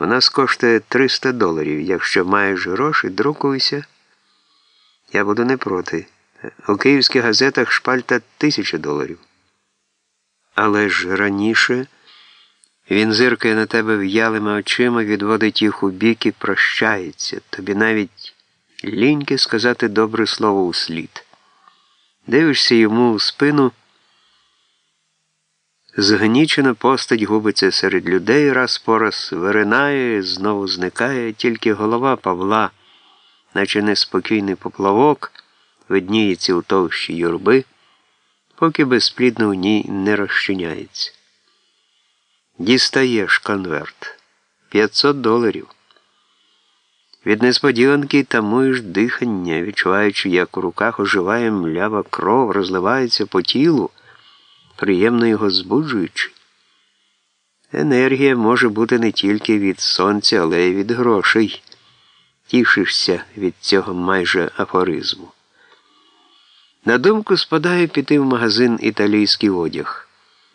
У нас коштує 300 доларів. Якщо маєш гроші, друкуйся. Я буду не проти. У київських газетах шпальта тисяча доларів. Але ж раніше він зиркає на тебе в'ялими очима, відводить їх у бік і прощається. Тобі навіть ліньки сказати добре слово у слід. Дивишся йому у спину. Згнічена постать губиться серед людей, раз по раз виринає, знову зникає, тільки голова Павла, наче неспокійний поплавок, видніється у товщі юрби, поки безплідно в ній не розчиняється. Дістаєш конверт 500 доларів. Від несподіванки тамуєш дихання, відчуваючи, як у руках оживає млява кров, розливається по тілу приємно його збуджуючи. Енергія може бути не тільки від сонця, але й від грошей. Тішишся від цього майже афоризму. На думку спадає піти в магазин італійський одяг,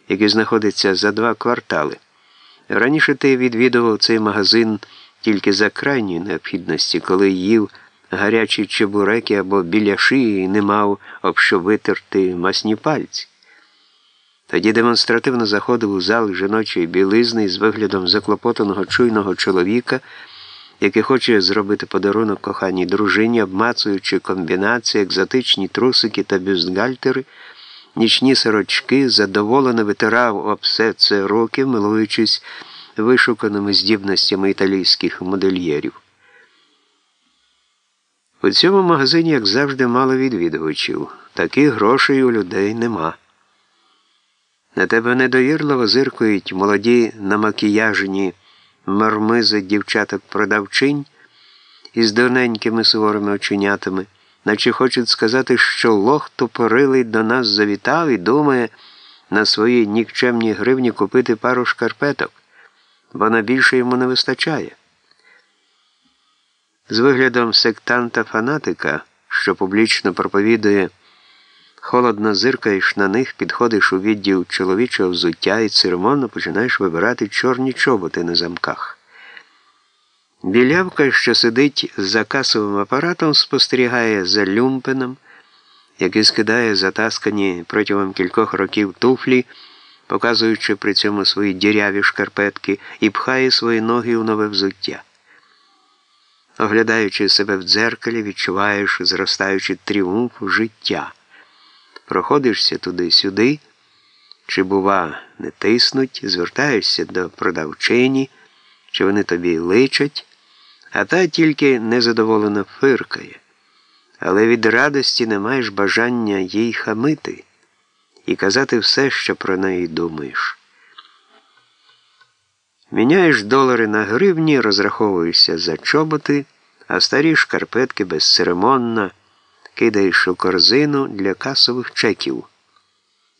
який знаходиться за два квартали. Раніше ти відвідував цей магазин тільки за крайньої необхідності, коли їв гарячі чебуреки або біля шиї і не мав об що витерти масні пальці. Тоді демонстративно заходив у зал жіночої білизни з виглядом заклопотаного чуйного чоловіка, який хоче зробити подарунок коханій дружині, обмацуючи комбінації, екзотичні трусики та бюстгальтери, нічні сорочки, задоволено витирав об все це роки, милуючись вишуканими здібностями італійських модельєрів. У цьому магазині, як завжди, мало відвідувачів. Таких грошей у людей нема. На тебе недовірливо зиркують молоді намакіяжені мармизи дівчаток продавчинь із доненькими суворими оченятами, наче хочуть сказати, що лох тупорилий до нас завітав і думає на свої нікчемні гривні купити пару шкарпеток, бо на більше йому не вистачає. З виглядом сектанта-фанатика, що публічно проповідує. Холодно зиркаєш на них, підходиш у відділ чоловічого взуття і церемонно починаєш вибирати чорні чоботи на замках. Білявка, що сидить за касовим апаратом, спостерігає за люмпеном, який скидає затаскані протягом кількох років туфлі, показуючи при цьому свої діряві шкарпетки, і пхає свої ноги у нове взуття. Оглядаючи себе в дзеркалі, відчуваєш зростаючи тріумф життя. Проходишся туди-сюди, чи, бува, не тиснуть, звертаєшся до продавчині, чи вони тобі личать, а та тільки незадоволено фиркає, але від радості не маєш бажання їй хамити і казати все, що про неї думаєш. Міняєш долари на гривні, розраховуєшся за чоботи, а старі шкарпетки безцеремонно кидаєш у корзину для касових чеків,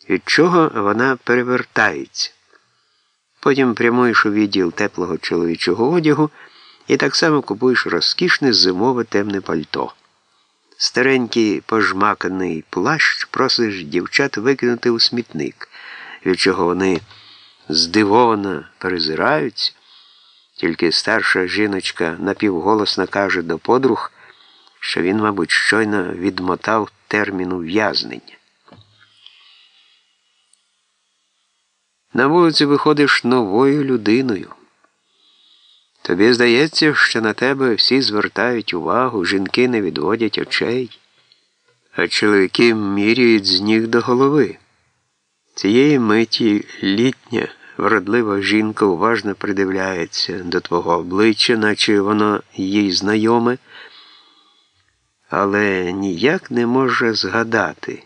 від чого вона перевертається. Потім прямуєш у відділ теплого чоловічого одягу і так само купуєш розкішне зимове темне пальто. Старенький пожмаканий плащ просиш дівчат викинути у смітник, від чого вони здивовано перезираються. Тільки старша жіночка напівголосно каже до подруг що він, мабуть, щойно відмотав термін ув'язнення. На вулиці виходиш новою людиною. Тобі здається, що на тебе всі звертають увагу, жінки не відводять очей, а чоловіки міряють з ніг до голови. Цієї миті літня, вродлива жінка уважно придивляється до твого обличчя, наче воно їй знайоме але ніяк не може згадати,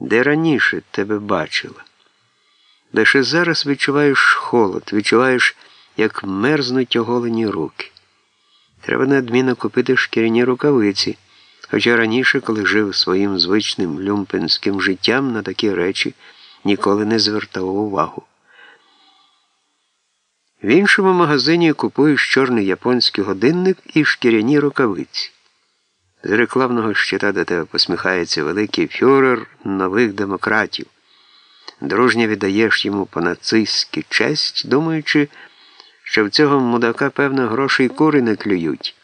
де раніше тебе бачила. Лише зараз відчуваєш холод, відчуваєш, як мерзнуть оголені руки. Треба неодмінно купити шкіряні рукавиці, хоча раніше, коли жив своїм звичним люмпенським життям на такі речі, ніколи не звертав увагу. В іншому магазині купуєш чорний японський годинник і шкіряні рукавиці. З рекламного щита до тебе посміхається великий фюрер нових демократів. Дружньо віддаєш йому по нацистськи честь, думаючи, що в цього мудака, певно, гроші й кури не клюють.